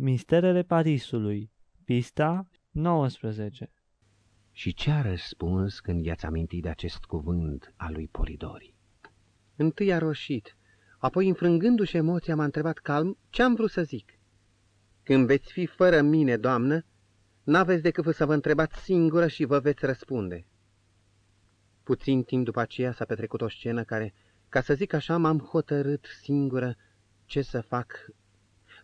Misterele Parisului, pista 19 Și ce a răspuns când i-ați amintit de acest cuvânt al lui Polidori? Întâi a roșit, apoi înfrângându-și emoția m-a întrebat calm ce-am vrut să zic. Când veți fi fără mine, doamnă, n-aveți decât să vă întrebați singură și vă veți răspunde. Puțin timp după aceea s-a petrecut o scenă care, ca să zic așa, m-am hotărât singură ce să fac.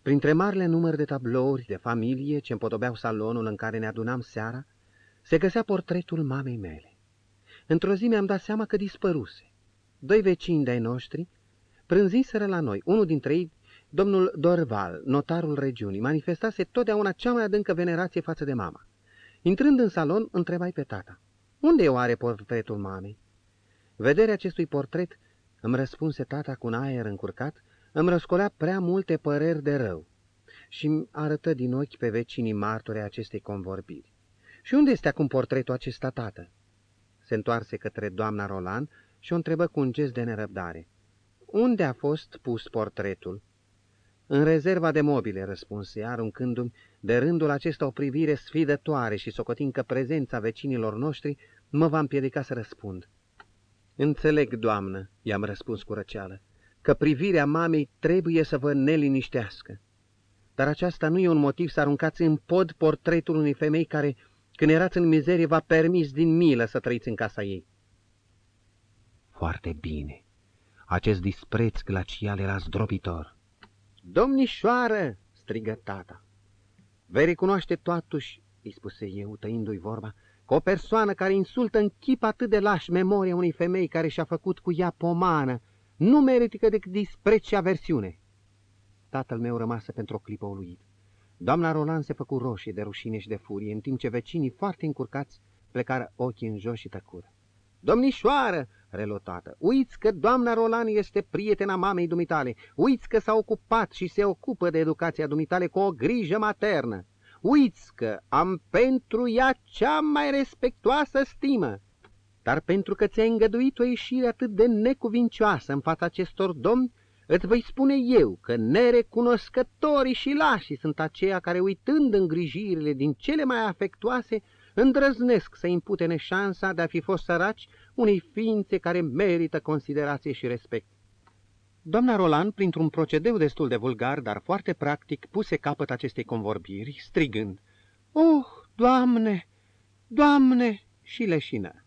Printre marile număr de tablouri de familie ce împodobeau salonul în care ne adunam seara, se găsea portretul mamei mele. Într-o zi mi-am dat seama că dispăruse. Doi vecini de-ai noștri prânziseră la noi. Unul dintre ei, domnul Dorval, notarul regiunii, manifestase totdeauna cea mai adâncă venerație față de mama. Intrând în salon, întrebai pe tata. Unde e oare portretul mamei? Vederea acestui portret, îmi răspunse tata cu un aer încurcat, îmi răscolea prea multe păreri de rău și îmi arătă din ochi pe vecinii martori acestei convorbiri. Și unde este acum portretul acesta, tată? Se întoarse către doamna Roland și o întrebă cu un gest de nerăbdare. Unde a fost pus portretul? În rezerva de mobile, răspunse, aruncându-mi de rândul acesta o privire sfidătoare și socotind că prezența vecinilor noștri mă va împiedica să răspund. Înțeleg, doamnă, i-am răspuns cu răceală, că privirea mamei trebuie să vă neliniștească. Dar aceasta nu e un motiv să aruncați în pod portretul unei femei care, când erați în mizerie, v-a permis din milă să trăiți în casa ei. Foarte bine. Acest dispreț glacial era zdrobitor. Domnișoară, strigă tata. Vei recunoaște totuși, îi spuse eu, tăindu-i vorba, că o persoană care insultă în chip atât de laș memoria unei femei care și-a făcut cu ea pomană, nu merită decât dispreț și aversiune. Tatăl meu rămasă pentru o clipă uluit. Doamna Roland se făcu roșie de rușine și de furie, în timp ce vecinii, foarte încurcați, plecară ochii în jos și tăcură. Domnișoară, relotată, uiți că doamna Roland este prietena mamei dumitale, uiți că s-a ocupat și se ocupă de educația dumitale cu o grijă maternă, uiți că am pentru ea cea mai respectoasă stimă, dar pentru că ți-ai îngăduit o ieșire atât de necuvincioasă în fața acestor domni, îți voi spune eu că nerecunoscătorii și lașii sunt aceia care, uitând îngrijirile din cele mai afectuoase, îndrăznesc să impute neșansa de a fi fost săraci unei ființe care merită considerație și respect. Doamna Roland, printr-un procedeu destul de vulgar, dar foarte practic, puse capăt acestei convorbiri, strigând, Oh, Doamne, Doamne! și leșină.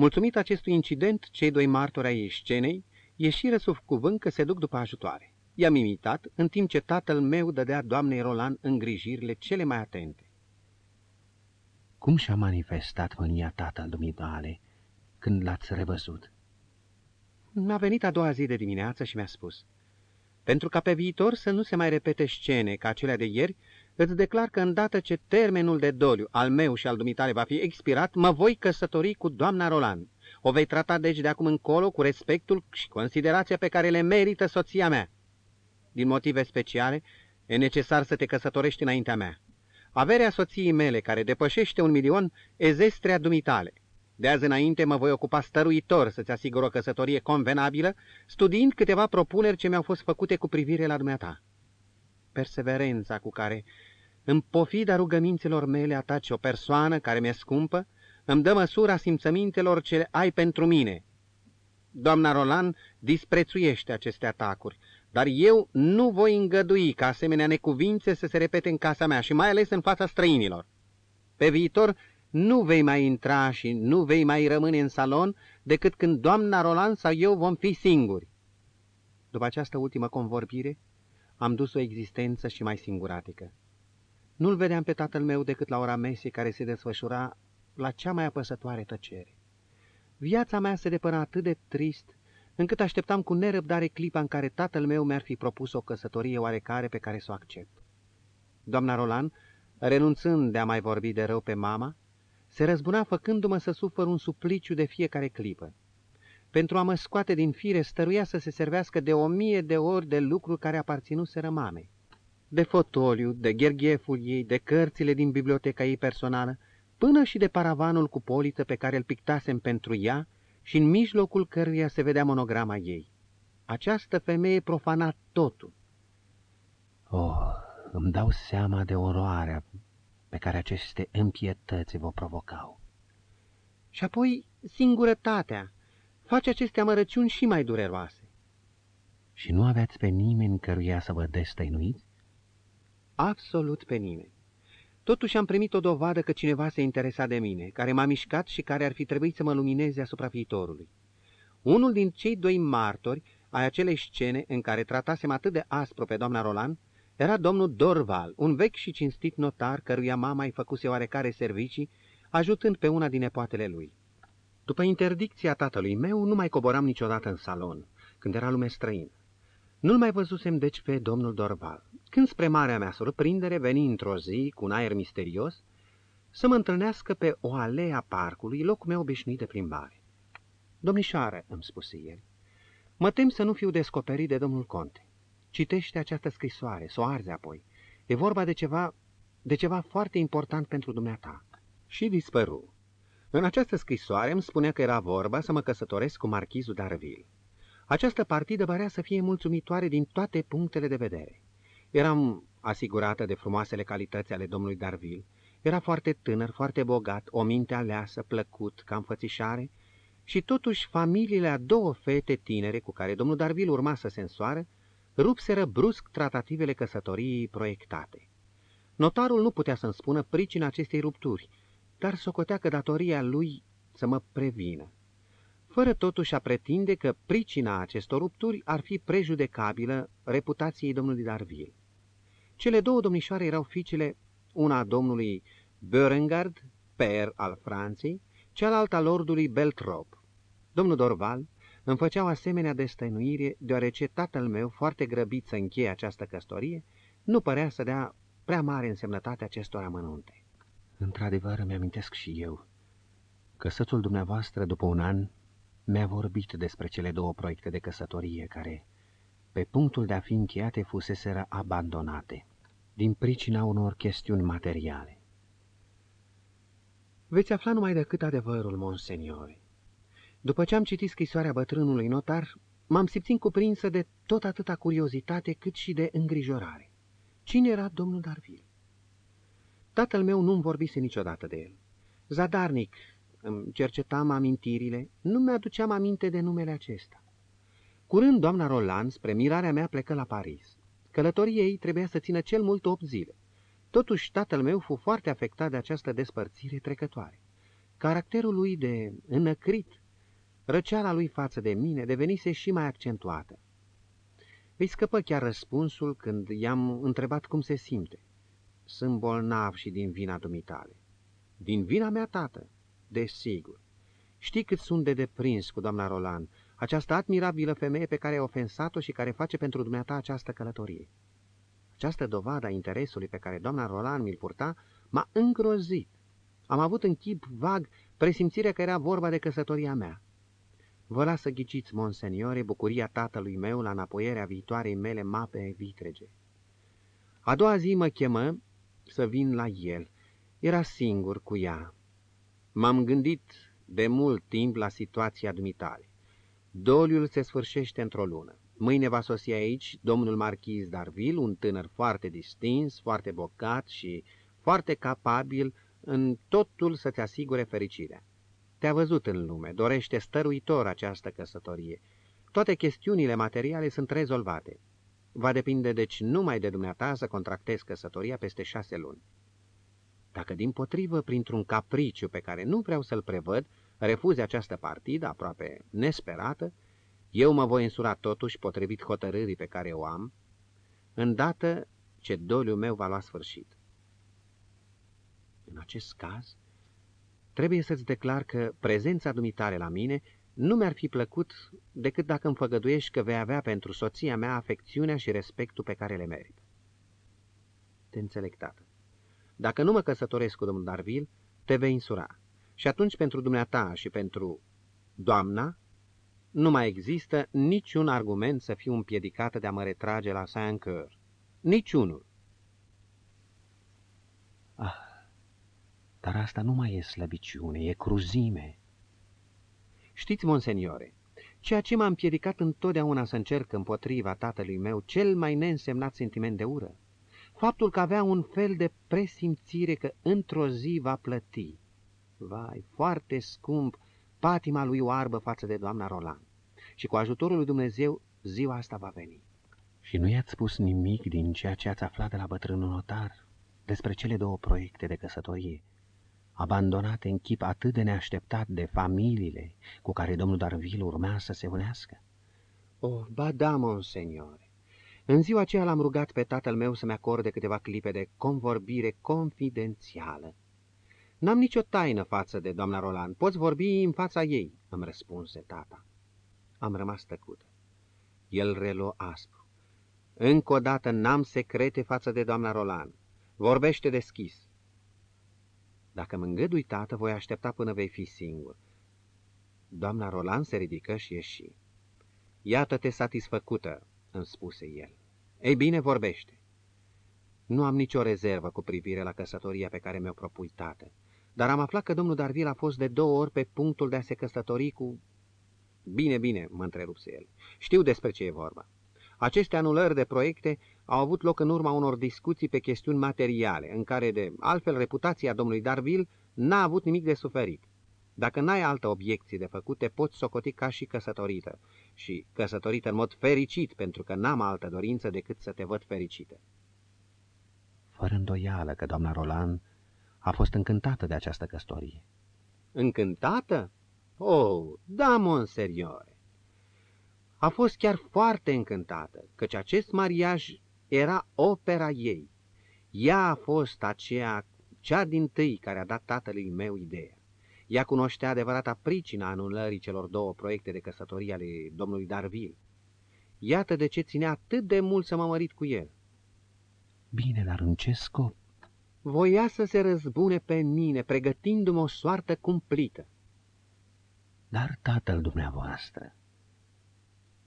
Mulțumit acestui incident, cei doi martori ai scenei ieșiră sub cuvânt că se duc după ajutoare. I-am imitat, în timp ce tatăl meu dădea doamnei Roland îngrijirile cele mai atente. Cum și-a manifestat mânia tatăl dumitale când l-ați revăzut? Mi-a venit a doua zi de dimineață și mi-a spus, pentru ca pe viitor să nu se mai repete scene ca acelea de ieri, îți declar că îndată ce termenul de doliu al meu și al dumitale va fi expirat, mă voi căsători cu doamna Roland. O vei trata deci de acum încolo cu respectul și considerația pe care le merită soția mea. Din motive speciale, e necesar să te căsătorești înaintea mea. Averea soției mele, care depășește un milion, e zestrea dumitale. De azi înainte mă voi ocupa stăruitor să-ți asigur o căsătorie convenabilă, studiind câteva propuneri ce mi-au fost făcute cu privire la dumneata. Perseverența cu care, în pofida rugăminților mele, ataci o persoană care mi-e scumpă, îmi dă măsura simțămintelor ce ai pentru mine. Doamna Roland disprețuiește aceste atacuri, dar eu nu voi îngădui ca asemenea necuvințe să se repete în casa mea și mai ales în fața străinilor. Pe viitor nu vei mai intra și nu vei mai rămâne în salon decât când doamna Roland sau eu vom fi singuri. După această ultimă convorbire, am dus o existență și mai singuratică. Nu-l vedeam pe tatăl meu decât la ora mesei care se desfășura la cea mai apăsătoare tăcere. Viața mea se depăna atât de trist, încât așteptam cu nerăbdare clipa în care tatăl meu mi-ar fi propus o căsătorie oarecare pe care să o accept. Doamna Roland, renunțând de a mai vorbi de rău pe mama, se răzbuna făcându-mă să sufăr un supliciu de fiecare clipă. Pentru a mă scoate din fire, stăruia să se servească de o mie de ori de lucruri care aparținuseră mamei. De fotoliu, de ghergheful ei, de cărțile din biblioteca ei personală, până și de paravanul cu poliță pe care îl pictasem pentru ea și în mijlocul căruia se vedea monograma ei. Această femeie profana totul. Oh, îmi dau seama de oroarea pe care aceste împietăți vă provocau. Și apoi singurătatea face aceste amărăciuni și mai dureroase. Și nu aveați pe nimeni căruia să vă destăinuiți? Absolut pe nimeni. Totuși am primit o dovadă că cineva se interesa de mine, care m-a mișcat și care ar fi trebuit să mă lumineze asupra viitorului. Unul din cei doi martori ai acelei scene în care tratasem atât de aspru pe doamna Roland era domnul Dorval, un vechi și cinstit notar căruia mama îi făcuse oarecare servicii, ajutând pe una din nepoatele lui. După interdicția tatălui meu, nu mai coboram niciodată în salon, când era lume străină. Nu-l mai văzusem deci pe domnul Dorval, când spre marea mea surprindere veni într-o zi, cu un aer misterios, să mă întâlnească pe o alea a parcului, locul meu obișnuit de plimbare. Domnișoară, îmi spuse el, mă tem să nu fiu descoperit de domnul conte. Citește această scrisoare, să o arzi apoi. E vorba de ceva, de ceva foarte important pentru dumneata. Și dispăru. În această scrisoare îmi spunea că era vorba să mă căsătoresc cu marchizul Darville. Această partidă părea să fie mulțumitoare din toate punctele de vedere. Eram asigurată de frumoasele calități ale domnului Darville. Era foarte tânăr, foarte bogat, o minte aleasă, plăcut, ca înfățișare, și totuși familiile a două fete tinere cu care domnul Darville urma să se însoară, rupseră brusc tratativele căsătoriei proiectate. Notarul nu putea să-mi spună pricina acestei rupturi, dar socotea că datoria lui să mă prevină. Fără totuși a pretinde că pricina acestor rupturi ar fi prejudecabilă reputației domnului Darville. Cele două domnișoare erau fiicele, una a domnului Berengard, per al Franței, cealaltă a lordului Beltrop. Domnul Dorval îmi făceau asemenea destăinuire, deoarece tatăl meu, foarte grăbit să încheie această căsătorie, nu părea să dea prea mare însemnătate acestor amănunte. Într-adevăr, îmi amintesc și eu că sătul dumneavoastră, după un an, mi-a vorbit despre cele două proiecte de căsătorie care, pe punctul de a fi încheiate, fuseseră abandonate, din pricina unor chestiuni materiale. Veți afla numai decât adevărul, monseniore. După ce am citit scrisoarea bătrânului notar, m-am simțit cuprinsă de tot atâta curiozitate cât și de îngrijorare. Cine era domnul Darville? Tatăl meu nu-mi vorbise niciodată de el. Zadarnic, îmi cercetam amintirile, nu mi-aduceam aminte de numele acesta. Curând, doamna Roland, spre mirarea mea, plecă la Paris. Călătoria ei trebuia să țină cel mult opt zile. Totuși, tatăl meu fu foarte afectat de această despărțire trecătoare. Caracterul lui de înăcrit Răceala lui față de mine devenise și mai accentuată. Îi scăpă chiar răspunsul când i-am întrebat cum se simte. Sunt bolnav și din vina dumitale. Din vina mea, tată? Desigur. Știi cât sunt de deprins cu doamna Roland, această admirabilă femeie pe care ai ofensat-o și care face pentru dumneata această călătorie. Această dovadă a interesului pe care doamna Roland mi-l purta m-a îngrozit. Am avut în chip vag presimțirea că era vorba de căsătoria mea. Vă las să ghiciți, monseniore, bucuria tatălui meu la înapoierea viitoarei mele mape vitrege. A doua zi mă chemă să vin la el. Era singur cu ea. M-am gândit de mult timp la situația dumitale. Doliul se sfârșește într-o lună. Mâine va sosi aici domnul marchiz Darville, un tânăr foarte distins, foarte bogat și foarte capabil în totul să-ți asigure fericirea. Te-a văzut în lume, dorește stăruitor această căsătorie. Toate chestiunile materiale sunt rezolvate. Va depinde deci numai de dumneata să contractezi căsătoria peste șase luni. Dacă din potrivă, printr-un capriciu pe care nu vreau să-l prevăd, refuzi această partidă aproape nesperată, eu mă voi însura totuși potrivit hotărârii pe care o am, îndată ce doliul meu va lua sfârșit. În acest caz, Trebuie să-ți declar că prezența dumitare la mine nu mi-ar fi plăcut decât dacă îmi făgăduiești că vei avea pentru soția mea afecțiunea și respectul pe care le merit. Te înțeleg, tată. Dacă nu mă căsătoresc cu domnul Darville, te vei insura. Și atunci pentru dumneata și pentru doamna, nu mai există niciun argument să fiu împiedicată de a mă retrage la Saint-Cœur. Niciunul. Ah, dar asta nu mai e slăbiciune, e cruzime. Știți, monseniore, ceea ce m-a împiedicat întotdeauna să încerc împotriva tatălui meu cel mai neînsemnat sentiment de ură, faptul că avea un fel de presimțire că într-o zi va plăti. Vai, foarte scump patima lui oarbă față de doamna Roland. Și cu ajutorul lui Dumnezeu, ziua asta va veni. Și nu i-ați spus nimic din ceea ce ați aflat de la bătrânul notar despre cele două proiecte de căsătorie, abandonate în chip atât de neașteptat de familiile cu care domnul Darville urmea să se unească? Oh, ba da, monseniore. În ziua aceea l-am rugat pe tatăl meu să-mi acorde câteva clipe de convorbire confidențială. N-am nicio taină față de doamna Roland. Poți vorbi în fața ei, îmi răspunse tata. Am rămas tăcută. El reluă aspru. Încă o dată n-am secrete față de doamna Roland. Vorbește deschis. Dacă mă îngădui, tată, voi aștepta până vei fi singur. Doamna Roland se ridică și ieși. Iată-te satisfăcută, îmi spuse el. Ei bine, vorbește. Nu am nicio rezervă cu privire la căsătoria pe care mi-o propui, tată, dar am aflat că domnul Darville a fost de două ori pe punctul de a se căsători cu... Bine, bine, mă întrerupse el. Știu despre ce e vorba. Aceste anulări de proiecte au avut loc în urma unor discuții pe chestiuni materiale, în care, de altfel, reputația domnului Darville n-a avut nimic de suferit. Dacă n-ai altă obiecție de făcut, te poți socoti ca și căsătorită. Și căsătorită în mod fericit, pentru că n-am altă dorință decât să te văd fericită. Fără îndoială că doamna Roland a fost încântată de această căsătorie. Încântată? Oh, da, monseriore. A fost chiar foarte încântată, căci acest mariaj era opera ei. Ea a fost aceea, cea din tâi care a dat tatălui meu ideea. Ea cunoștea adevărata pricina anulării celor două proiecte de căsătorie ale domnului Darville. Iată de ce ținea atât de mult să mă mărit cu el. Bine, dar în ce scop? Voia să se răzbune pe mine, pregătindu-mă o soartă cumplită. Dar tatăl dumneavoastră...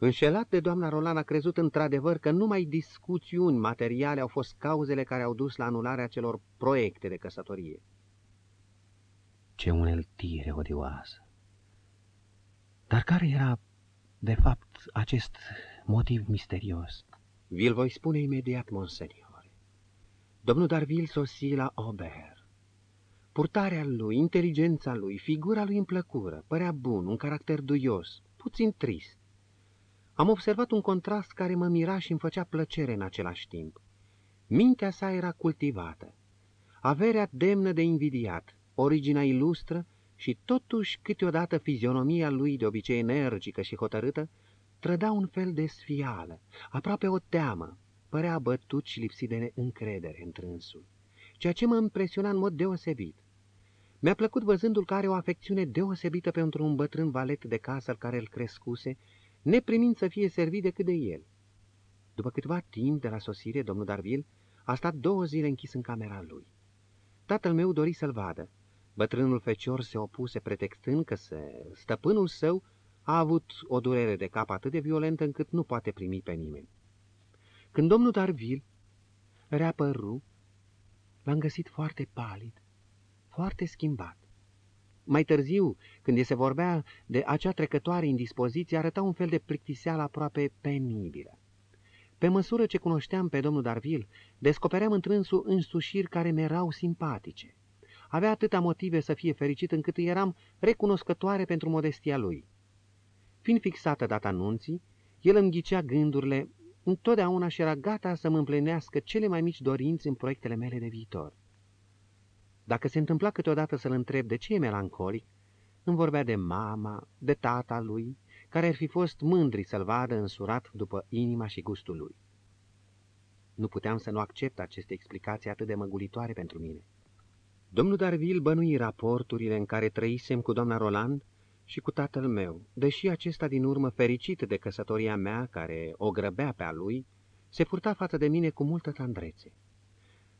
Înșelat de doamna Rolan a crezut într-adevăr că numai discuțiuni materiale au fost cauzele care au dus la anularea celor proiecte de căsătorie. Ce uneltire odioasă! Dar care era, de fapt, acest motiv misterios? Vi-l voi spune imediat, monseniore. Domnul Darville sosi la Aubert. Purtarea lui, inteligența lui, figura lui în plăcură, părea bun, un caracter duios, puțin trist. Am observat un contrast care mă mira și îmi făcea plăcere în același timp. Mintea sa era cultivată, averea demnă de invidiat, originea ilustră și totuși câteodată fizionomia lui de obicei energică și hotărâtă trăda un fel de sfială, aproape o teamă, părea bătut și lipsit de încredere întrânsul, ceea ce mă impresiona în mod deosebit. Mi-a plăcut văzându-l că are o afecțiune deosebită pentru un bătrân valet de casă care îl crescuse, neprimind să fie servit decât de el. După câteva timp de la sosire, domnul Darville a stat două zile închis în camera lui. Tatăl meu dori să-l vadă, Bătrânul fecior se opuse pretextând că se... stăpânul său a avut o durere de cap atât de violentă încât nu poate primi pe nimeni. Când domnul Darville reapăru, l-am găsit foarte palid, foarte schimbat. Mai târziu, când se vorbea de acea trecătoare indispoziție, arăta un fel de plictiseală aproape penibilă. Pe măsură ce cunoșteam pe domnul Darville, descopeream întrânsul însușiri care mi erau simpatice. Avea atâtea motive să fie fericit încât îi eram recunoscătoare pentru modestia lui. Fiind fixată data anunții, el îmi ghicea gândurile întotdeauna și era gata să-mi împlinească cele mai mici dorinți în proiectele mele de viitor. Dacă se întâmpla câteodată să-l întreb de ce e melancolic, îmi vorbea de mama, de tata lui, care ar fi fost mândri să-l vadă însurat după inima și gustul lui. Nu puteam să nu accept aceste explicații atât de măgulitoare pentru mine. Domnul Darville bănui raporturile în care trăisem cu doamna Roland și cu tatăl meu, deși acesta din urmă fericit de căsătoria mea, care o grăbea pe a lui, se purta față de mine cu multă tandrețe.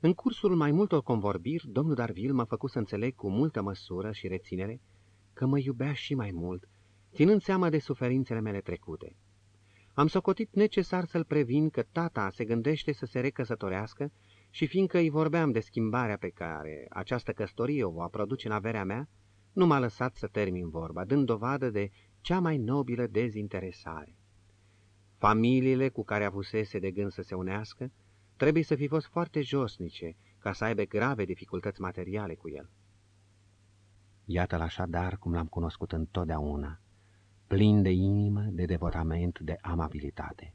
În cursul mai multor convorbiri, domnul Darville m-a făcut să înțeleg cu multă măsură și reținere că mă iubea și mai mult, ținând seama de suferințele mele trecute. Am socotit necesar să-l previn că tata se gândește să se recăsătorească și fiindcă îi vorbeam de schimbarea pe care această căsătorie o va produce în averea mea, nu m-a lăsat să termin vorba, dând dovadă de cea mai nobilă dezinteresare. Familiile cu care avusese de gând să se unească trebuie să fi fost foarte josnice ca să aibă grave dificultăți materiale cu el. Iată-l așadar cum l-am cunoscut întotdeauna, plin de inimă, de devotament, de amabilitate.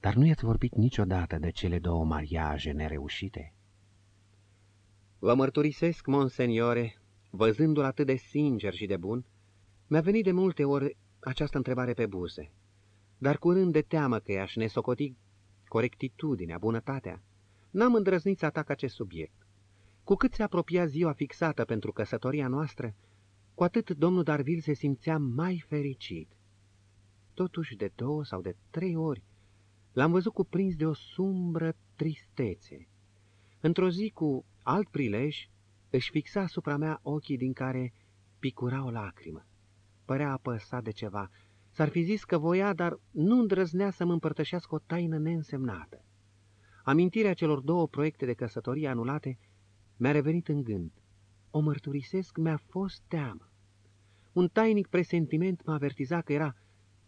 Dar nu i-ați vorbit niciodată de cele două mariaje nereușite? Vă mărturisesc, monseniore, văzându-l atât de sincer și de bun, mi-a venit de multe ori această întrebare pe buze, dar curând de teamă că i-aș nesocoti corectitudinea, bunătatea, n-am îndrăznit să atac acest subiect. Cu cât se apropia ziua fixată pentru căsătoria noastră, cu atât domnul Darvil se simțea mai fericit. Totuși, de două sau de trei ori, l-am văzut cuprins de o sumbră tristețe. Într-o zi, cu alt prilej, își fixa asupra mea ochii din care picura o lacrimă. Părea apăsat de ceva. S-ar fi zis că voia, dar nu îndrăznea să-mi împărtășească o taină neînsemnată. Amintirea celor două proiecte de căsătorie anulate mi-a revenit în gând. O mărturisesc, mi-a fost teamă. Un tainic presentiment mă avertiza că era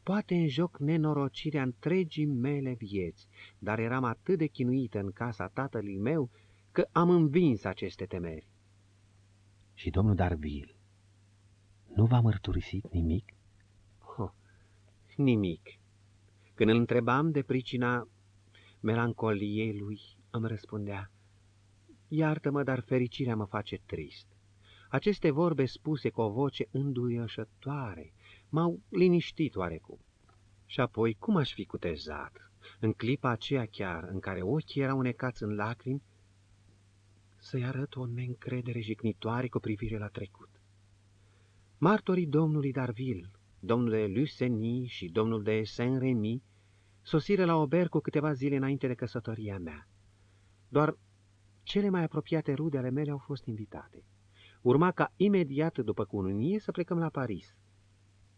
poate în joc nenorocirea întregii mele vieți, dar eram atât de chinuită în casa tatălui meu că am învins aceste temeri. Și domnul Darville nu v-a mărturisit nimic? Oh, nimic. Când îl întrebam de pricina melancoliei lui, îmi răspundea, Iartă-mă, dar fericirea mă face trist. Aceste vorbe spuse cu o voce înduioșătoare m-au liniștit oarecum. Și apoi, cum aș fi cutezat, în clipa aceea chiar, în care ochii erau necați în lacrimi, să-i arăt o neîncredere jignitoare cu privire la trecut. Martorii domnului Darville, domnul de Luceny și domnul de Saint-Remy sosiră la Ober cu câteva zile înainte de căsătoria mea. Doar cele mai apropiate rude ale mele au fost invitate. Urma ca imediat după cununie să plecăm la Paris.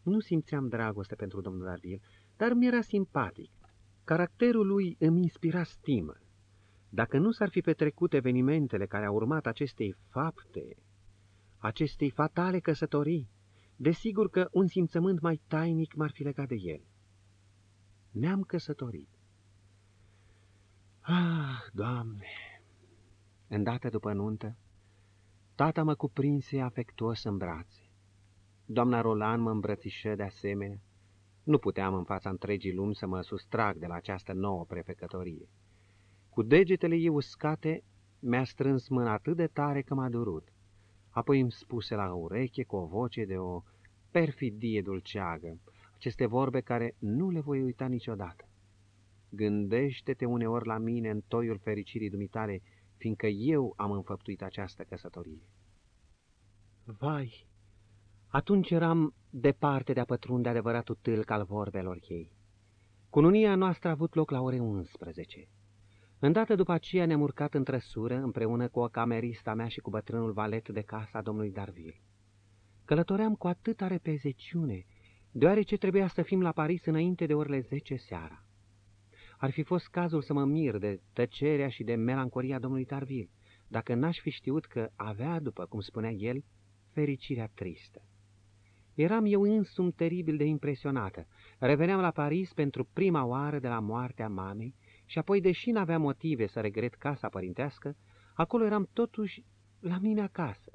Nu simțeam dragoste pentru domnul Darville, dar mi-era simpatic. Caracterul lui îmi inspira stimă. Dacă nu s-ar fi petrecut evenimentele care au urmat acestei fapte, acestei fatale căsătorii, desigur că un simțământ mai tainic m-ar fi legat de el. Ne-am căsătorit. Ah, Doamne! Îndată după nuntă, tata mă cuprinse afectuos în brațe. Doamna Roland mă îmbrățișă de asemenea. Nu puteam în fața întregii lumi să mă sustrag de la această nouă prefecătorie. Cu degetele ei uscate, mi-a strâns mâna atât de tare că m-a durut. Apoi îmi spuse la ureche cu o voce de o perfidie dulceagă, aceste vorbe care nu le voi uita niciodată. Gândește-te uneori la mine în toiul fericirii dumitale, fiindcă eu am înfăptuit această căsătorie. Vai, atunci eram departe de a pătrunde adevăratul tâlc al vorbelor ei. Cununia noastră a avut loc la ore 11. Îndată după aceea ne-am urcat în trăsură, împreună cu o camerista mea și cu bătrânul valet de casa domnului Darville. Călătoream cu atâta repezeciune, deoarece trebuia să fim la Paris înainte de orele zece seara. Ar fi fost cazul să mă mir de tăcerea și de melancolia domnului Darville, dacă n-aș fi știut că avea, după cum spunea el, fericirea tristă. Eram eu însumi teribil de impresionată. Reveneam la Paris pentru prima oară de la moartea mamei și apoi, deși n-aveam motive să regret casa părintească, acolo eram totuși la mine acasă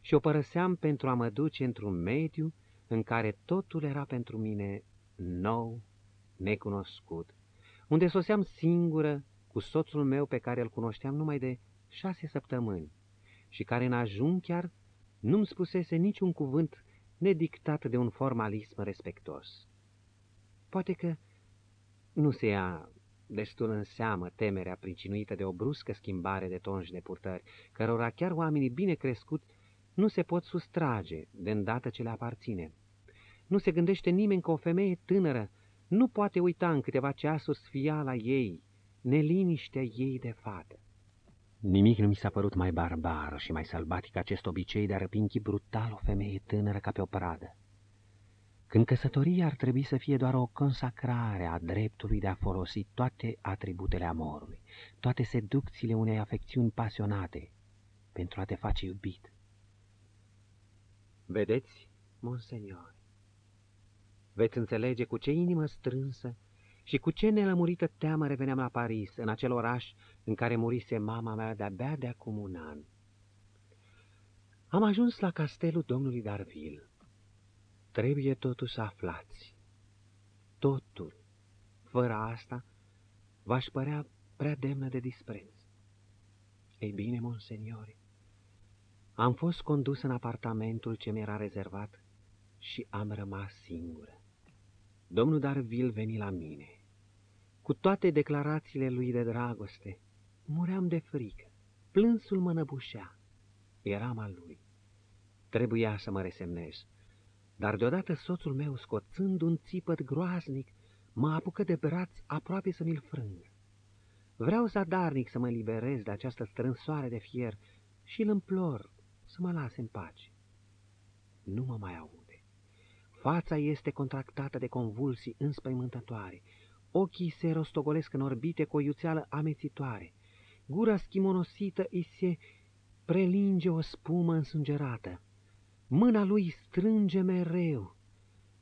și o părăseam pentru a mă duce într-un mediu în care totul era pentru mine nou, necunoscut, unde soseam singură cu soțul meu pe care îl cunoșteam numai de șase săptămâni și care în ajun chiar nu-mi spusese niciun cuvânt nedictat de un formalism respectos. Poate că nu se ia destul în seamă temerea pricinuită de o bruscă schimbare de tonși de purtări, cărora chiar oamenii bine crescuți nu se pot sustrage de îndată ce le aparține. Nu se gândește nimeni că o femeie tânără nu poate uita în câteva ceasuri sfiala ei, neliniștea ei de fată. Nimic nu mi s-a părut mai barbar și mai sălbatic acest obicei de a răpi brutal o femeie tânără ca pe o pradă. Când căsătoria ar trebui să fie doar o consacrare a dreptului de a folosi toate atributele amorului, toate seducțiile unei afecțiuni pasionate, pentru a te face iubit. Vedeți, monsenior, veți înțelege cu ce inimă strânsă Și cu ce nelămurită teamă reveneam la Paris, în acel oraș în care murise mama mea de-abia de acum un an. Am ajuns la castelul domnului Darville. Trebuie totuși să aflați. Totul, fără asta, v-aș părea prea demnă de dispreț. Ei bine, monseniori, am fost condus în apartamentul ce mi-era rezervat și am rămas singură. Domnul Darville veni la mine. Cu toate declarațiile lui de dragoste, muream de frică. Plânsul mă năbușea. Eram al lui. Trebuia să mă resemnez. Dar deodată soțul meu, scoțând un țipăt groaznic, mă apucă de braț aproape să mi-l frângă. Vreau zadarnic să mă liberez de această strânsoare de fier și îl implor să mă lase în pace. Nu mă mai aude. Fața este contractată de convulsii înspăimântătoare. Ochii se rostogolesc în orbite cu o iuțeală amețitoare. Gura schimonosită îi se prelinge o spumă însângerată. Mâna lui strânge mereu.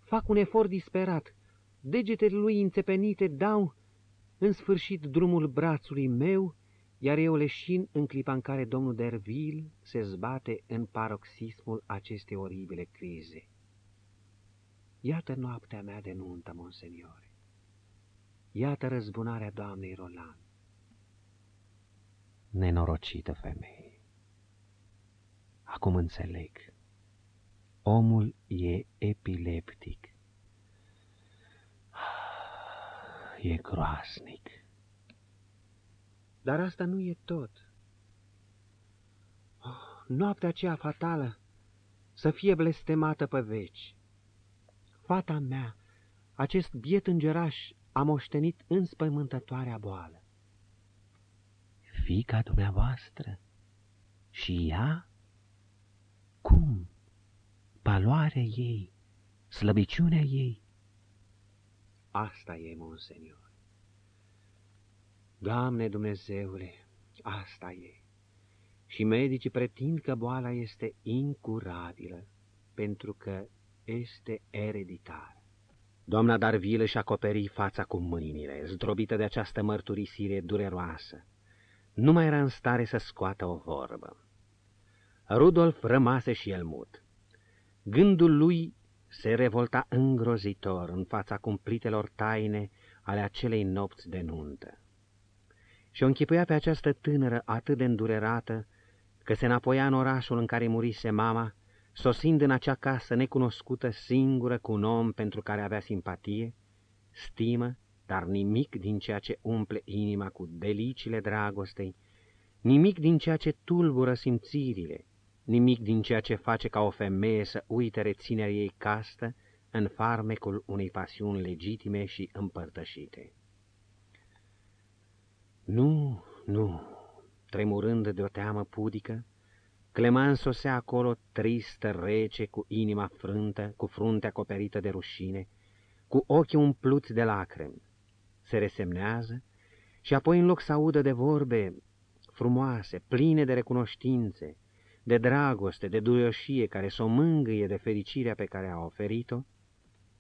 Fac un efort disperat. Degetele lui înțepenite dau în sfârșit drumul brațului meu, iar eu leșin în clipa în care domnul Derville se zbate în paroxismul acestei oribile crize. Iată noaptea mea de nuntă, monseniore. Iată răzbunarea doamnei Roland. Nenorocită femeie. Acum înțeleg. Omul e epileptic. E groasnic. Dar asta nu e tot. Oh, noaptea aceea fatală să fie blestemată pe veci. Fata mea, acest biet îngeraș, a moștenit înspăimântătoarea boală. Fica dumneavoastră? Și ea? Cum? Paloarea ei, slăbiciunea ei? Asta e, monsenior. Doamne Dumnezeule, asta e. Și medicii pretind că boala este incurabilă, pentru că este ereditară. Doamna Darville își acoperi fața cu mâinile, zdrobită de această mărturisire dureroasă. Nu mai era în stare să scoată o vorbă. Rudolf rămase și el mut. Gândul lui se revolta îngrozitor în fața cumplitelor taine ale acelei nopți de nuntă. Și o închipuia pe această tânără atât de îndurerată, că se înapoia în orașul în care murise mama, sosind în acea casă necunoscută singură cu un om pentru care avea simpatie, stimă, dar nimic din ceea ce umple inima cu delicile dragostei, nimic din ceea ce tulbură simțirile, nimic din ceea ce face ca o femeie să uite reținerea ei castă în farmecul unei pasiuni legitime și împărtășite. Nu, nu, tremurând de o teamă pudică, Cleman sosea acolo tristă, rece, cu inima frântă, cu fruntea acoperită de rușine, cu ochii umpluți de lacrimi. Se resemnează și apoi în loc să audă de vorbe frumoase, pline de recunoștințe, de dragoste, de duioșie care s-o mângâie de fericirea pe care a oferit-o,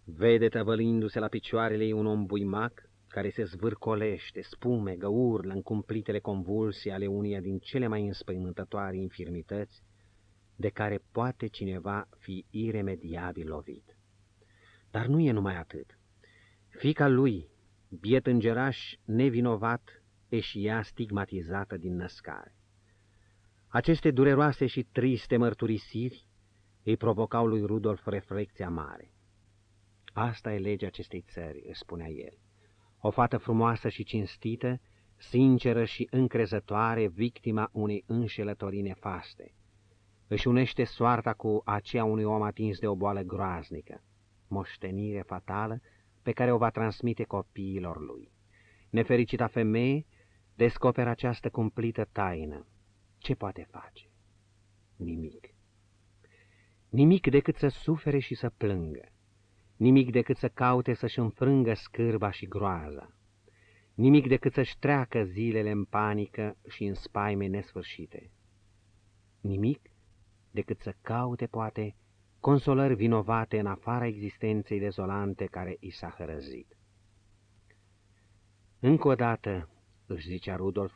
vede tăvălindu-se la picioarele ei un om buimac care se zvârcolește, spume, urlă în cumplitele convulsii ale uneia din cele mai înspăimântătoare infirmități de care poate cineva fi iremediabil lovit. Dar nu e numai atât. Fica lui, biet îngeraș nevinovat, e și ea stigmatizată din născare. Aceste dureroase și triste mărturisiri îi provocau lui Rudolf reflecția mare. Asta e legea acestei țări, își spunea el. O fată frumoasă și cinstită, sinceră și încrezătoare, victima unei înșelătorii nefaste. Își unește soarta cu aceea unui om atins de o boală groaznică, moștenire fatală pe care o va transmite copiilor lui. Nefericita femeie descoperă această cumplită taină, ce poate face? Nimic. Nimic decât să sufere și să plângă. Nimic decât să caute să-și înfrângă scârba și groaza. Nimic decât să-și treacă zilele în panică și în spaime nesfârșite. Nimic decât să caute, poate, consolări vinovate în afara existenței dezolante care i s-a hărăzit. Încă o dată, își zicea Rudolf,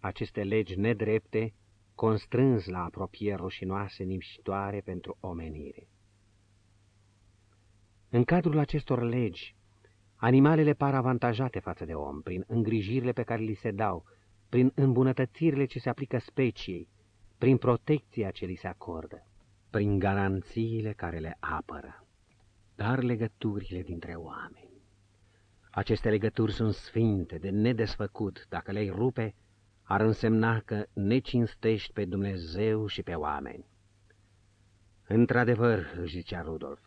aceste legi nedrepte constrâns la apropieri rușinoase nimșitoare pentru omenire. În cadrul acestor legi, animalele par avantajate față de om prin îngrijirile pe care li se dau, prin îmbunătățirile ce se aplică speciei, prin protecția ce li se acordă, prin garanțiile care le apără, dar legăturile dintre oameni. Aceste legături sunt sfinte, de nedesfăcut, dacă le-ai rupe, ar însemna că necinstești pe Dumnezeu și pe oameni. Într-adevăr, își zicea Rudolf,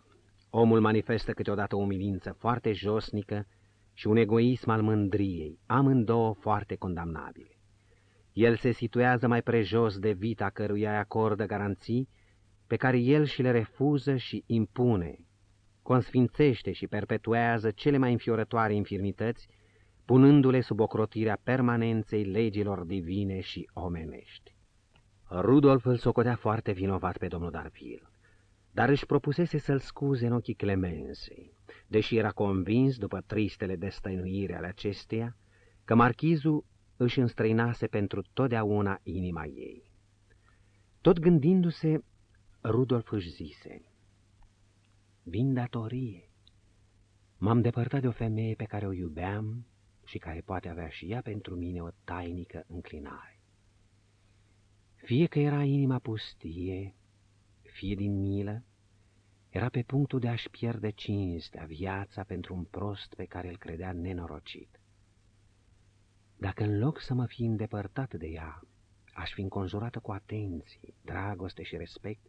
omul manifestă câteodată o umilință foarte josnică și un egoism al mândriei, amândouă foarte condamnabile. El se situează mai prejos de vita căruia îi acordă garanții pe care el și le refuză și impune, consfințește și perpetuează cele mai înfiorătoare infirmități, punându-le sub ocrotirea permanenței legilor divine și omenești. Rudolf îl socotea foarte vinovat pe domnul Darville, dar își propusese să-l scuze în ochii clemensei, deși era convins, după tristele destăinuire ale acesteia, că marchizul își înstrăinase pentru totdeauna inima ei. Tot gândindu-se, Rudolf își zise, Vin datorie. M-am depărtat de o femeie pe care o iubeam și care poate avea și ea pentru mine o tainică înclinare. Fie că era inima pustie, fie din milă, era pe punctul de a-și pierde cinstea, viața pentru un prost pe care îl credea nenorocit. Dacă în loc să mă fi îndepărtat de ea, aș fi înconjurată cu atenție, dragoste și respect,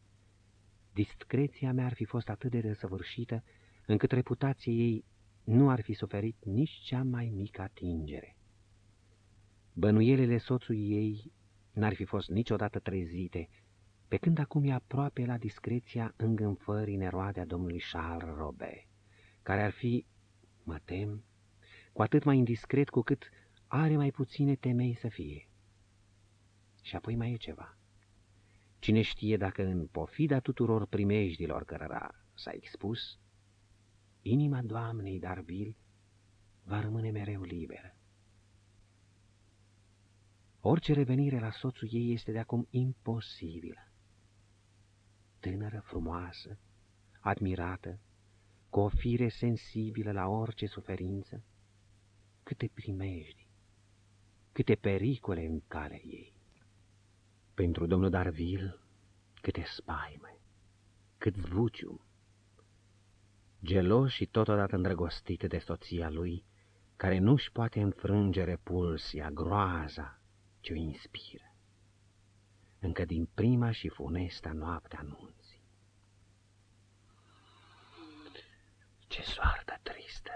discreția mea ar fi fost atât de desăvârșită, încât reputația ei nu ar fi suferit nici cea mai mică atingere. Bănuielele soțului ei n-ar fi fost niciodată trezite, pe când acum e aproape la discreția îngânfării neroade a domnului Charles Robert, care ar fi, mă tem, cu atât mai indiscret cu cât are mai puține temei să fie. Și apoi mai e ceva. Cine știe dacă în pofida tuturor primejdilor cărăra s-a expus, inima doamnei Darville va rămâne mereu liberă. Orice revenire la soțul ei este de acum imposibilă. Tânără, frumoasă, admirată, cu o fire sensibilă la orice suferință, câte primejdi, câte pericole în calea ei. Pentru domnul Darville, câte spaime, cât zvuciu. Gelos și totodată îndrăgostit de soția lui, care nu-și poate înfrânge repulsia, groaza ce o inspiră, încă din prima și funesta noapte anunții. Ce soartă tristă!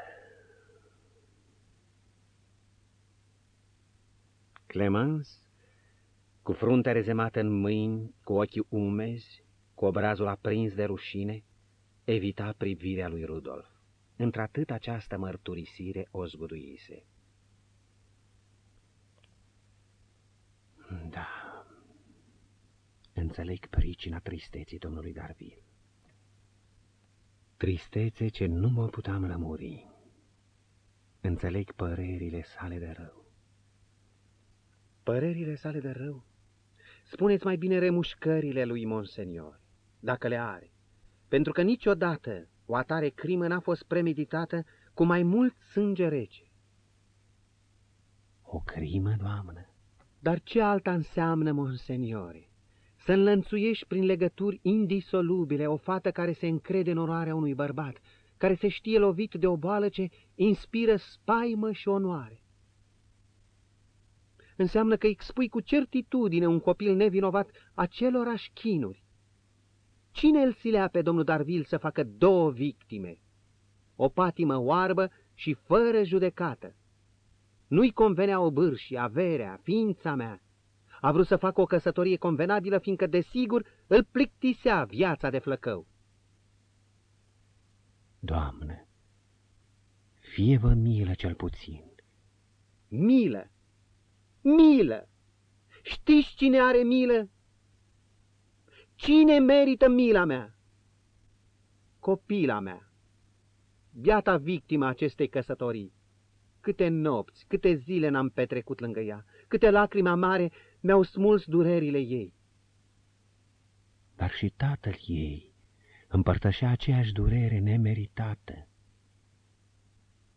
Clemens, cu fruntea rezemată în mâini, cu ochii umezi, cu obrazul aprins de rușine, evita privirea lui Rudolf. Într-atât această mărturisire o zguduise. Da, înțeleg pricina tristeții domnului Darville. Tristețe ce nu mă puteam lămuri. Înțeleg părerile sale de rău. Părerile sale de rău? Spuneți mai bine remușcările lui Monsenior, dacă le are, pentru că niciodată o atare crimă n-a fost premeditată cu mai mult sânge rece. O crimă, doamnă? Dar ce alta înseamnă, monseniore? Să înlănțuiești prin legături indisolubile o fată care se încrede în oroarea unui bărbat, care se știe lovit de o boală ce inspiră spaimă și onoare înseamnă că expui cu certitudine un copil nevinovat acelorași chinuri. Cine îl silea pe domnul Darvil să facă două victime? O patimă oarbă și fără judecată. Nu-i convenea o bârși, averea, ființa mea. A vrut să facă o căsătorie convenabilă, fiindcă, desigur, îl plictisea viața de flăcău. Doamne, fie vă milă cel puțin. Milă! Milă! Știți cine are milă? Cine merită mila mea? Copila mea, biata victima acestei căsătorii. câte nopți, câte zile n-am petrecut lângă ea, câte lacrimi amare mi-au smuls durerile ei. Dar și tatăl ei împărtășea aceeași durere nemeritată.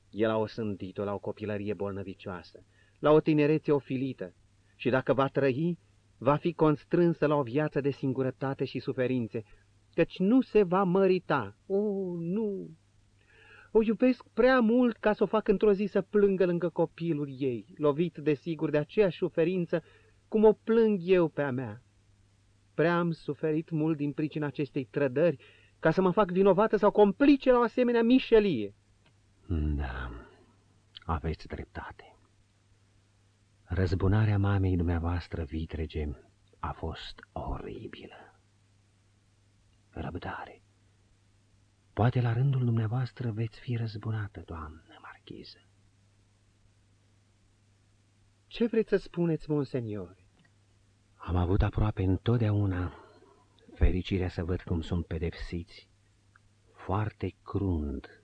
El a osândit-o la o copilărie bolnăvicioasă, la o tinerețe ofilită, și dacă va trăi, va fi constrânsă la o viață de singurătate și suferințe, căci nu se va mărita. O, oh, nu! O iubesc prea mult ca să o fac într-o zi să plângă lângă copilul ei, lovit de sigur de aceeași suferință cum o plâng eu pe a mea. Prea am suferit mult din pricina acestei trădări ca să mă fac vinovată sau complice la o asemenea mișelie. Da, aveți dreptate. Răzbunarea mamei dumneavoastră vitrege a fost oribilă. Răbdare. Poate la rândul dumneavoastră veți fi răzbunată, doamnă marchiză. Ce vreți să spuneți, monsenior? Am avut aproape întotdeauna fericirea să văd cum sunt pedepsiți, foarte crund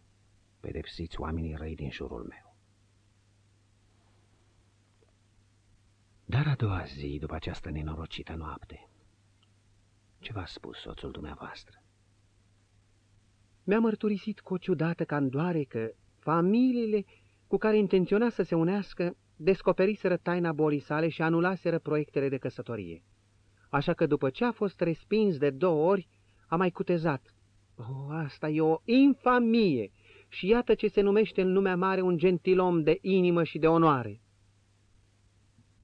pedepsiți oamenii răi din jurul meu. Dar a doua zi, după această nenorocită noapte, ce v-a spus soțul dumneavoastră? Mi-a mărturisit cu o ciudată candoare că familiile cu care intenționa să se unească descoperiseră taina bolii sale și anulaseră proiectele de căsătorie. Așa că după ce a fost respins de două ori, a mai cutezat. Oh, asta e o infamie! Și iată ce se numește în lumea mare un gentilom de inimă și de onoare.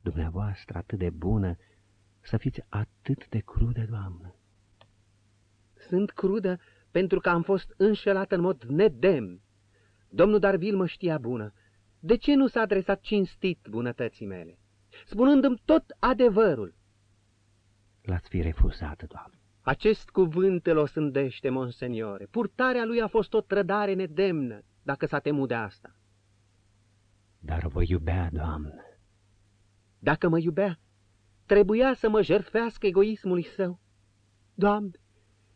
Dumneavoastră atât de bună, să fiți atât de crudă, doamnă. Sunt crudă pentru că am fost înșelat în mod nedemn. Domnul Darvil mă știa bună. De ce nu s-a adresat cinstit bunătății mele? Spunându-mi tot adevărul. L-ați fi refuzat, doamnă. Acest cuvânt îl osândește, monseniore. Purtarea lui a fost o trădare nedemnă, dacă s-a temut de asta. Dar vă iubea, doamnă. Dacă mă iubea, trebuia să mă jertfească egoismului său. Doamne,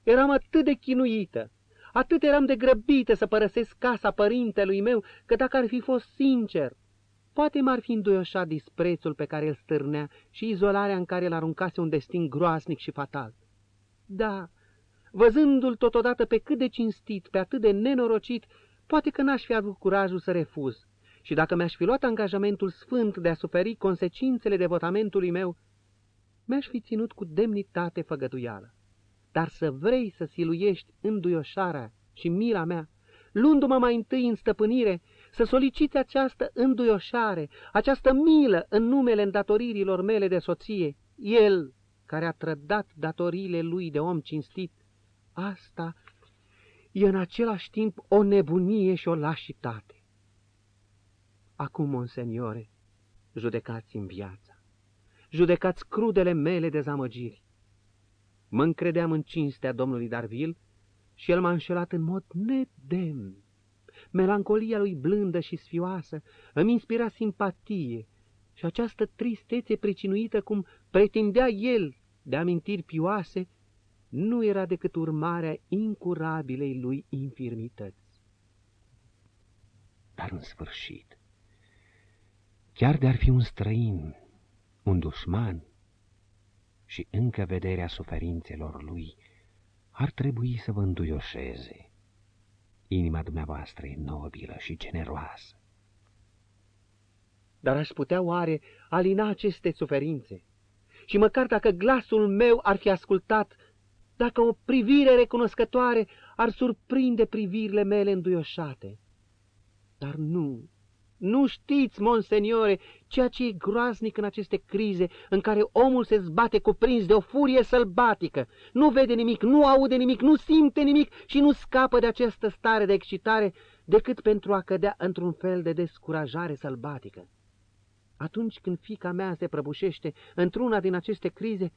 eram atât de chinuită, atât eram de grăbită să părăsesc casa părintelui meu, că dacă ar fi fost sincer, poate m-ar fi înduioșat disprețul pe care îl stârnea și izolarea în care îl aruncase un destin groasnic și fatal. Da, văzându-l totodată pe cât de cinstit, pe atât de nenorocit, poate că n-aș fi avut curajul să refuz. Și dacă mi-aș fi luat angajamentul sfânt de a suferi consecințele devotamentului meu, mi-aș fi ținut cu demnitate făgăduială. Dar să vrei să siluiești înduioșarea și mila mea, luându-mă mai întâi în stăpânire, să soliciți această înduioșare, această milă în numele îndatoririlor mele de soție, el, care a trădat datoriile lui de om cinstit, asta e în același timp o nebunie și o lașitate. Acum, monseniore, judecați în viața, judecați crudele mele dezamăgiri. Mă încredeam în cinstea domnului Darvil și el m-a înșelat în mod nedemn. Melancolia lui blândă și sfioasă îmi inspira simpatie și această tristețe pricinuită cum pretindea el de amintiri pioase, nu era decât urmarea incurabilei lui infirmități. Dar în sfârșit, chiar de-ar fi un străin, un dușman, și încă vederea suferințelor lui, ar trebui să vă înduioșeze. Inima dumneavoastră e nobilă și generoasă. Dar aș putea oare alina aceste suferințe? și măcar dacă glasul meu ar fi ascultat, dacă o privire recunoscătoare ar surprinde privirile mele înduioșate. Dar nu, nu știți, monseniore, ceea ce e groaznic în aceste crize în care omul se zbate cuprins de o furie sălbatică, nu vede nimic, nu aude nimic, nu simte nimic și nu scapă de această stare de excitare decât pentru a cădea într-un fel de descurajare sălbatică. Atunci când fica mea se prăbușește într-una din aceste crize,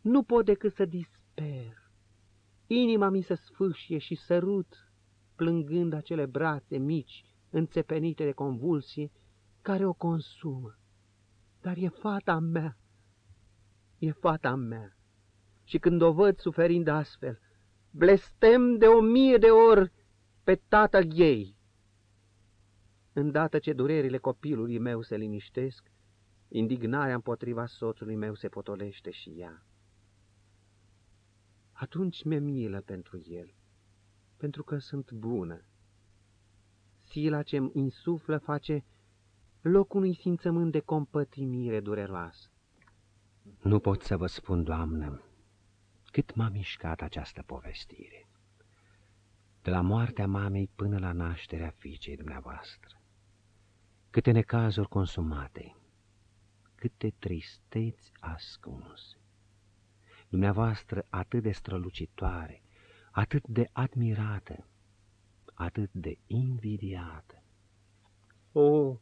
nu pot decât să disper. Inima mi se sfâșie și sărut, plângând acele brațe mici, înțepenite de convulsie, care o consumă. Dar e fata mea, e fata mea. Și când o văd suferind astfel, blestem de o mie de ori pe tatăl ei. îndată ce durerile copilului meu se liniștesc, indignarea împotriva soțului meu se potolește și ea. Atunci mi-e milă pentru el, pentru că sunt bună. Sila ce-mi insuflă face loc unui simțământ de compătimire dureroasă. Nu pot să vă spun, doamnă, cât m-a mișcat această povestire. De la moartea mamei până la nașterea fiicei dumneavoastră. Câte necazuri consumate, câte tristeți ascunse. Dumneavoastră atât de strălucitoare, atât de admirată, atât de invidiată. O,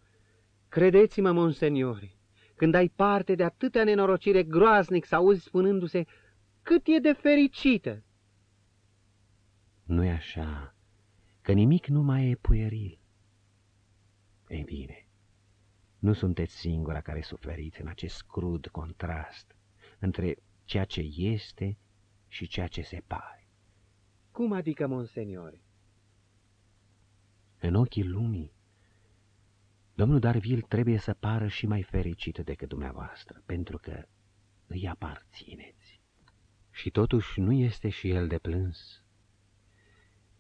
credeți-mă, monseniori, când ai parte de atâtea nenorocire groaznic să auzi spunându-se cât e de fericită. Nu-i așa, că nimic nu mai e puieril. Ei bine, nu sunteți singura care suferiți în acest crud contrast între ceea ce este și ceea ce se pare. Cum adică, monseniori? În ochii lumii, domnul Darville trebuie să pară și mai fericit decât dumneavoastră, pentru că îi aparțineți. Și totuși nu este și el de plâns.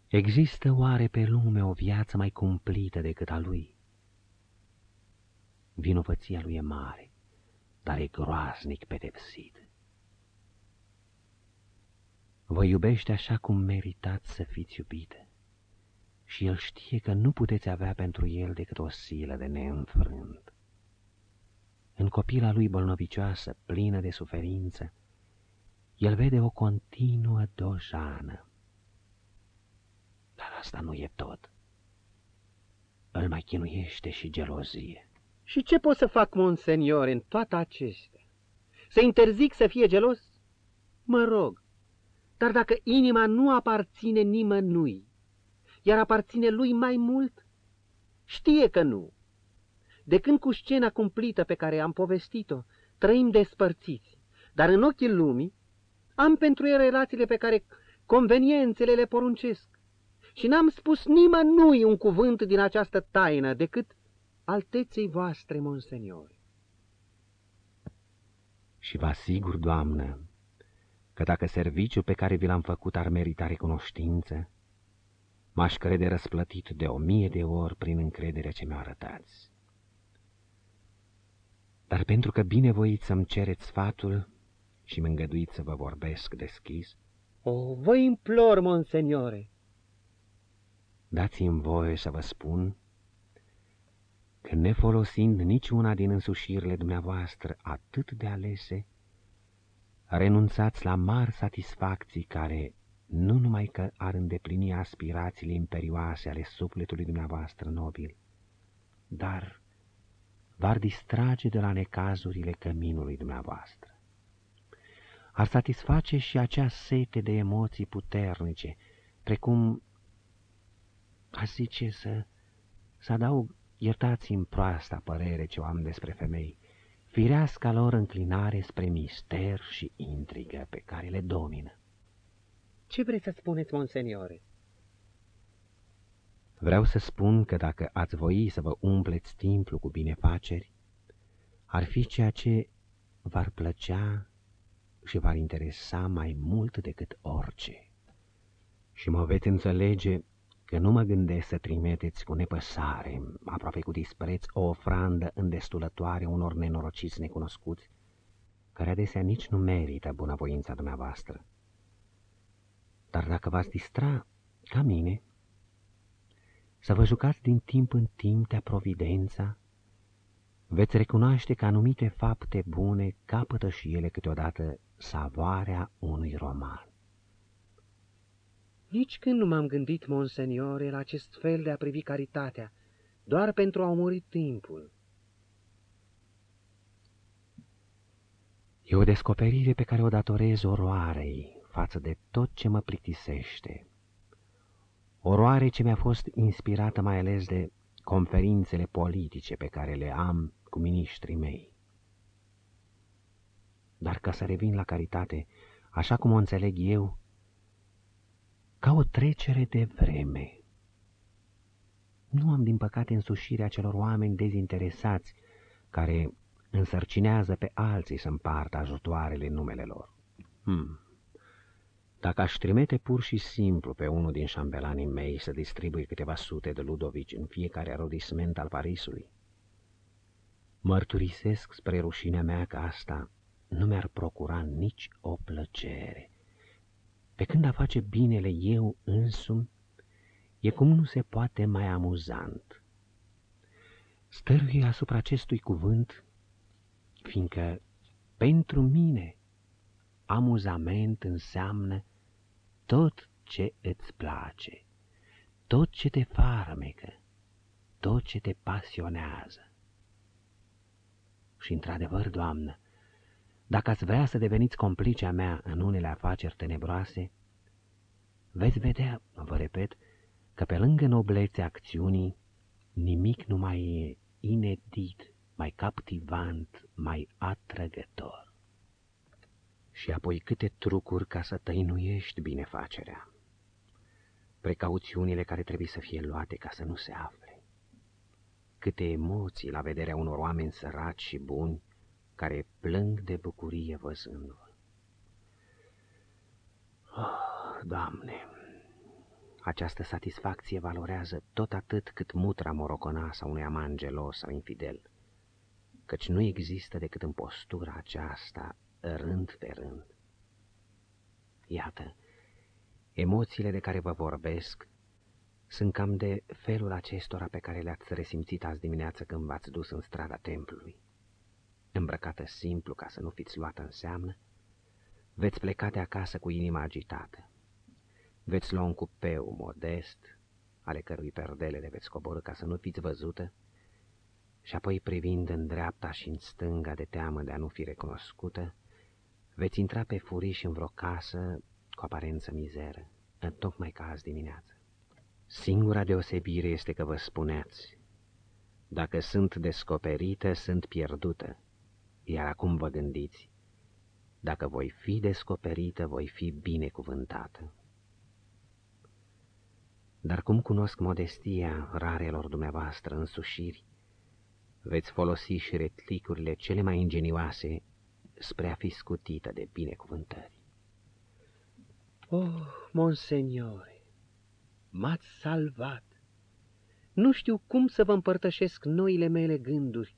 Există oare pe lume o viață mai cumplită decât a lui? Vinovăția lui e mare, dar e groaznic pedepsit. Vă iubește așa cum meritați să fiți iubite și el știe că nu puteți avea pentru el decât o silă de neînfrânt. În copila lui bolnovicioasă, plină de suferință, el vede o continuă dojană. Dar asta nu e tot. Îl mai chinuiește și gelozie. Și ce pot să fac, monsenior, în toate acestea? Să interzic să fie gelos? Mă rog, dar dacă inima nu aparține nimănui, iar aparține lui mai mult? Știe că nu. De când cu scena cumplită pe care am povestit-o, trăim despărțiți, dar în ochii lumii am pentru el relațiile pe care conveniențele le poruncesc. Și n-am spus nimănui un cuvânt din această taină decât alteței voastre, monseniori. Și vă asigur, doamnă, că dacă serviciul pe care vi l-am făcut ar merita recunoștință, m-aș crede răsplătit de o mie de ori prin încrederea ce mi-o arătați. Dar pentru că binevoiți să-mi cereți sfatul și mă îngăduiți să vă vorbesc deschis, O, vă implor, monseniore! Dați-mi voie să vă spun că nefolosind niciuna din însușirile dumneavoastră atât de alese, renunțați la mari satisfacții care nu numai că ar îndeplini aspirațiile imperioase ale sufletului dumneavoastră nobil, dar v-ar distrage de la necazurile căminului dumneavoastră. Ar satisface și acea sete de emoții puternice, precum, a zice să, să adaug, iertați-mi proasta părere ce o am despre femei, fireasca lor înclinare spre mister și intrigă pe care le domină. Ce vreți să spuneți, monseniore? Vreau să spun că dacă ați voi să vă umpleți timpul cu binefaceri, ar fi ceea ce v-ar plăcea și v-ar interesa mai mult decât orice. Și mă veți înțelege că nu mă gândesc să trimiteți cu nepăsare, aproape cu dispreț, o ofrandă îndestulătoare unor nenorociți necunoscuți, care adesea nici nu merită bunăvoința dumneavoastră. Dar dacă v-ați distra, ca mine, să vă jucați din timp în timp de providența, veți recunoaște că anumite fapte bune capătă și ele câteodată savoarea unui roman. Nici când nu m-am gândit, monseniore, la acest fel de a privi caritatea, doar pentru a omori timpul. E o descoperire pe care o datorez oroarei față de tot ce mă plictisește. Oroare ce mi-a fost inspirată mai ales de conferințele politice pe care le am cu miniștrii mei. Dar ca să revin la caritate, așa cum o înțeleg eu, ca o trecere de vreme. Nu am, din păcate, însușirea celor oameni dezinteresați, care însărcinează pe alții să împartă ajutoarele în numele lor. Hmm. Dacă aș trimite pur și simplu pe unul din șambelanii mei să distribuie câteva sute de ludovici în fiecare arodisment al Parisului, mărturisesc spre rușinea mea că asta nu mi-ar procura nici o plăcere. Pe când a face binele eu însumi, e cum nu se poate mai amuzant. Stăruie asupra acestui cuvânt, fiindcă pentru mine amuzament înseamnă tot ce îți place, tot ce te farmecă, tot ce te pasionează. Și într-adevăr, Doamnă, dacă ați vrea să deveniți complicea mea în unele afaceri tenebroase, veți vedea, vă repet, că pe lângă noblețea acțiunii, nimic nu mai e inedit, mai captivant, mai atrăgător. Și apoi câte trucuri ca să tăinuiești binefacerea, precauțiunile care trebuie să fie luate ca să nu se afle, câte emoții la vederea unor oameni săraci și buni, care plâng de bucurie văzându-vă. Oh, Doamne, această satisfacție valorează tot atât cât mutra moroconoasă a unui aman gelos sau infidel, căci nu există decât în postura aceasta, rând pe rând. Iată, emoțiile de care vă vorbesc sunt cam de felul acestora pe care le-ați resimțit azi dimineață când v-ați dus în strada templului îmbrăcată simplu ca să nu fiți luată în seamnă, veți pleca de acasă cu inima agitată. Veți lua un cupeu modest, ale cărui perdele le veți coborâ ca să nu fiți văzută, și apoi privind în dreapta și în stânga de teamă de a nu fi recunoscută, veți intra pe furiș în vreo casă cu aparență mizeră, în tocmai ca azi dimineață. Singura deosebire este că vă spuneați, dacă sunt descoperită, sunt pierdută, iar acum vă gândiți, dacă voi fi descoperită, voi fi binecuvântată. Dar cum cunosc modestia rarelor dumneavoastră însușiri, veți folosi și retlicurile cele mai ingenioase spre a fi scutită de binecuvântări. Oh, monseniore, m-ați salvat! Nu știu cum să vă împărtășesc noile mele gânduri,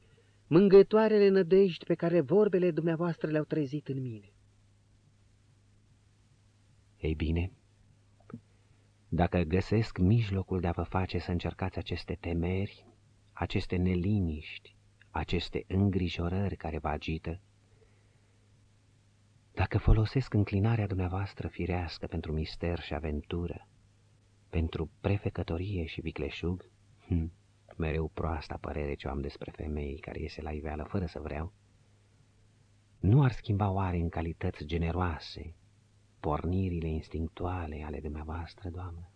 mângătoarele nădejdi pe care vorbele dumneavoastră le-au trezit în mine. Ei bine, dacă găsesc mijlocul de a vă face să încercați aceste temeri, aceste neliniști, aceste îngrijorări care vă agită, dacă folosesc înclinarea dumneavoastră firească pentru mister și aventură, pentru prefecătorie și vicleșug, hm, mereu proasta părere ce am despre femei care iese la iveală fără să vreau, nu ar schimba oare în calități generoase pornirile instinctuale ale dumneavoastră, Doamnă?